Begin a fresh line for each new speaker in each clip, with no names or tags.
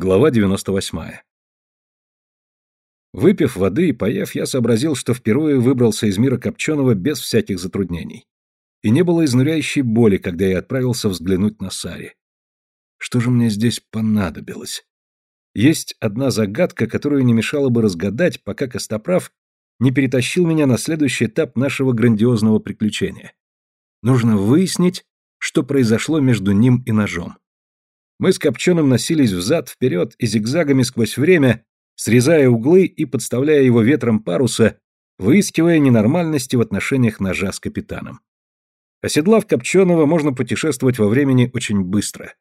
Глава 98. Выпив воды и поев, я сообразил, что впервые выбрался из мира Копченого без всяких затруднений. И не было изнуряющей боли, когда я отправился взглянуть на Сари. Что же мне здесь понадобилось? Есть одна загадка, которую не мешало бы разгадать, пока Костоправ не перетащил меня на следующий этап нашего грандиозного приключения. Нужно выяснить, что произошло между ним и ножом. Мы с Копченым носились взад-вперед и зигзагами сквозь время, срезая углы и подставляя его ветром паруса, выискивая ненормальности в отношениях ножа с капитаном. Оседлав Копченого, можно путешествовать во времени очень быстро.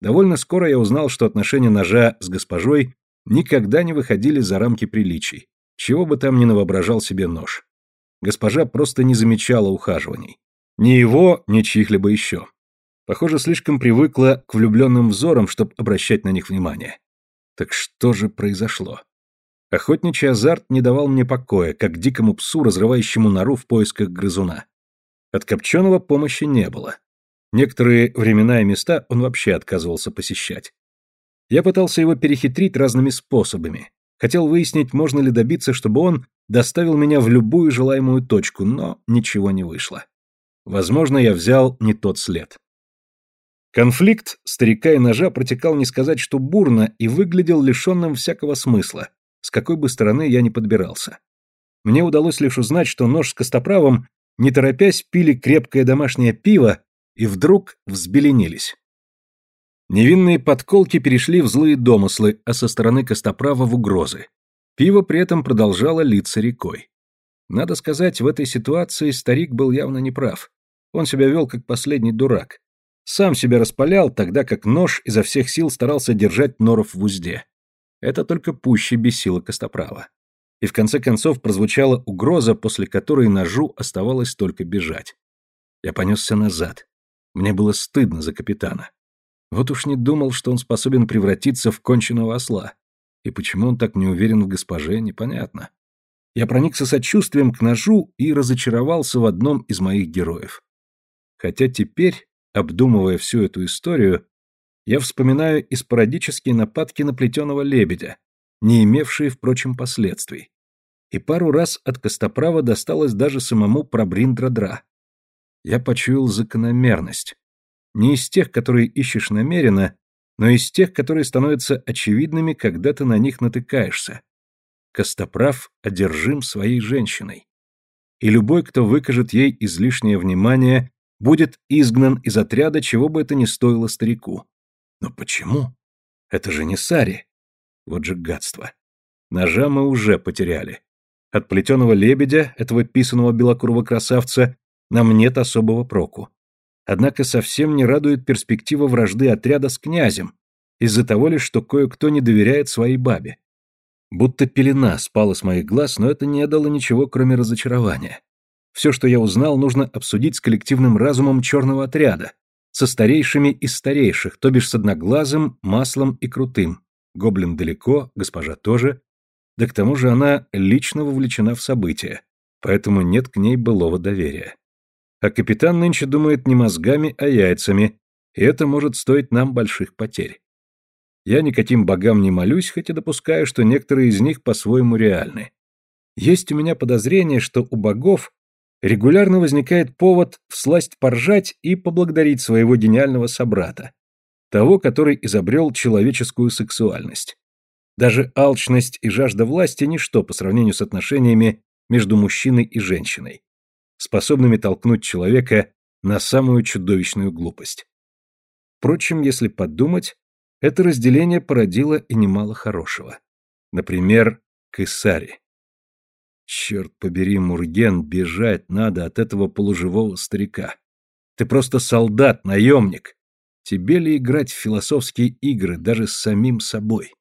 Довольно скоро я узнал, что отношения ножа с госпожой никогда не выходили за рамки приличий, чего бы там ни навоображал себе нож. Госпожа просто не замечала ухаживаний. Ни его, ни чьих-либо еще. Похоже, слишком привыкла к влюбленным взорам, чтобы обращать на них внимание. Так что же произошло? Охотничий азарт не давал мне покоя, как дикому псу, разрывающему нору в поисках грызуна. От Копченого помощи не было. Некоторые времена и места он вообще отказывался посещать. Я пытался его перехитрить разными способами. Хотел выяснить, можно ли добиться, чтобы он доставил меня в любую желаемую точку, но ничего не вышло. Возможно, я взял не тот след. Конфликт старика и ножа протекал не сказать, что бурно, и выглядел лишенным всякого смысла, с какой бы стороны я ни подбирался. Мне удалось лишь узнать, что нож с костоправом, не торопясь, пили крепкое домашнее пиво и вдруг взбеленились. Невинные подколки перешли в злые домыслы, а со стороны костоправа в угрозы. Пиво при этом продолжало литься рекой. Надо сказать, в этой ситуации старик был явно неправ. Он себя вел как последний дурак. Сам себя распалял, тогда как нож изо всех сил старался держать норов в узде. Это только пуще бесило Костоправа. И в конце концов прозвучала угроза, после которой ножу оставалось только бежать. Я понесся назад. Мне было стыдно за капитана. Вот уж не думал, что он способен превратиться в конченого осла. И почему он так не уверен в госпоже, непонятно. Я проникся сочувствием к ножу и разочаровался в одном из моих героев. Хотя теперь Обдумывая всю эту историю, я вспоминаю и спорадические нападки на плетеного лебедя, не имевшие, впрочем, последствий. И пару раз от Костоправа досталось даже самому Прабриндрадра. Я почуял закономерность. Не из тех, которые ищешь намеренно, но из тех, которые становятся очевидными, когда ты на них натыкаешься. Костоправ одержим своей женщиной. И любой, кто выкажет ей излишнее внимание будет изгнан из отряда, чего бы это ни стоило старику. Но почему? Это же не Сари. Вот же гадство. Ножа мы уже потеряли. От плетеного лебедя, этого писаного белокурого красавца, нам нет особого проку. Однако совсем не радует перспектива вражды отряда с князем, из-за того лишь, что кое-кто не доверяет своей бабе. Будто пелена спала с моих глаз, но это не дало ничего, кроме разочарования. Все, что я узнал, нужно обсудить с коллективным разумом черного отряда, со старейшими из старейших, то бишь с одноглазым, маслом и крутым. Гоблин далеко, госпожа тоже. Да к тому же она лично вовлечена в события, поэтому нет к ней былого доверия. А капитан нынче думает не мозгами, а яйцами, и это может стоить нам больших потерь. Я никаким богам не молюсь, хотя допускаю, что некоторые из них по-своему реальны. Есть у меня подозрение, что у богов регулярно возникает повод всласть поржать и поблагодарить своего гениального собрата, того, который изобрел человеческую сексуальность. Даже алчность и жажда власти – ничто по сравнению с отношениями между мужчиной и женщиной, способными толкнуть человека на самую чудовищную глупость. Впрочем, если подумать, это разделение породило и немало хорошего. Например, к Исаре. Черт побери, Мурген, бежать надо от этого полуживого старика. Ты просто солдат, наемник. Тебе ли играть в философские игры даже с самим собой?